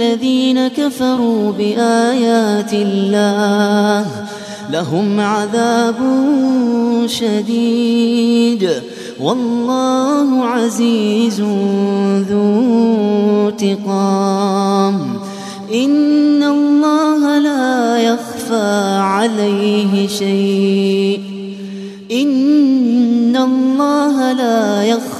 الذين كفروا بآيات الله لهم عذاب شديد والله عزيز ذو انتقام. إن الله لا يخفى عليه شيء. إن الله لا يخفى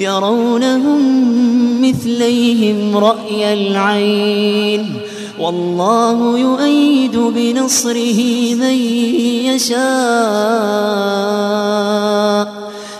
يرونهم مثليهم رأي العين والله يؤيد بنصره من يشاء.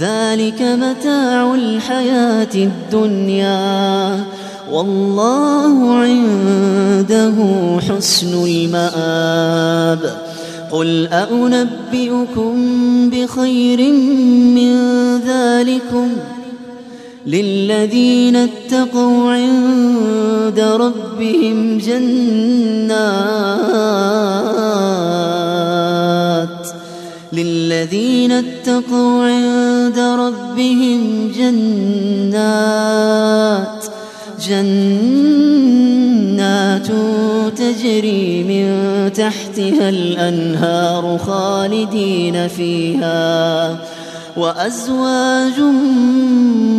ذلك متاع الحياة الدنيا. والله عنده حسن المآب. قل أنبئكم بخير من ذلكم. للذين اتقوا عند ربهم جنات. للذين اتقوا عند ربهم جنات جنات تجري من تحتها الأنهار خالدين فيها وأزواج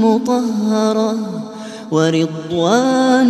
مطهرة ورضوان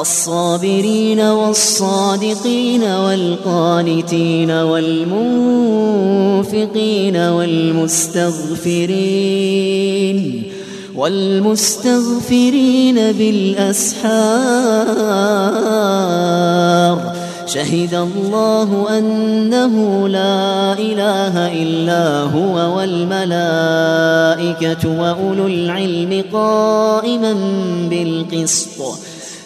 الصابرين والصادقين والقانتين والمنفقين والمستغفرين والمستغفرين بالأسحار شهد الله أنه لا إله إلا هو والملائكة وأولو العلم قائما بالقسط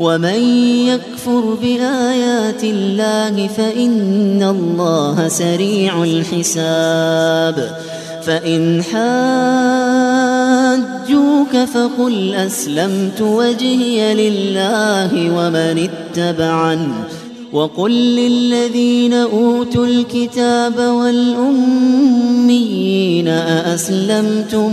ومن يكفر بآيات الله فإن الله سريع الحساب. فإن حاجوك فقل أسلمت وجهي لله ومن اتبعن وقل للذين أوتوا الكتاب والأميين أأسلمتم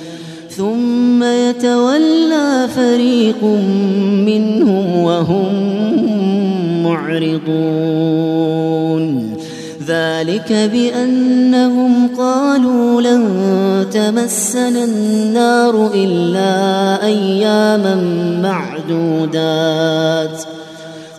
ثم يتولى فريق منهم وهم معرضون. ذلك بأنهم قالوا لن تمسنا النار إلا أياما معدودات.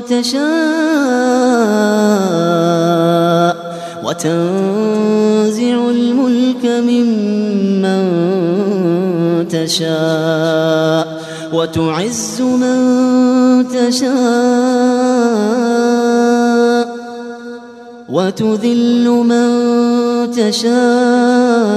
تشاء وتنزع الملك ممن تشاء وتعز من تشاء وتذل من تشاء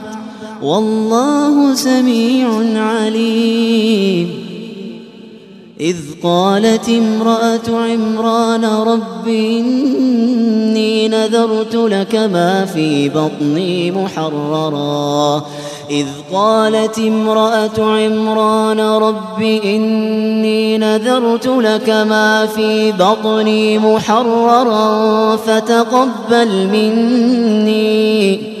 والله سميع عليم. إذ قالت امرأة عمران رب إني نذرت لك ما في بطني محررا. إذ قالت امرأة عمران رب إني نذرت لك ما في بطني محررا فتقبل مني.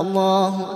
الله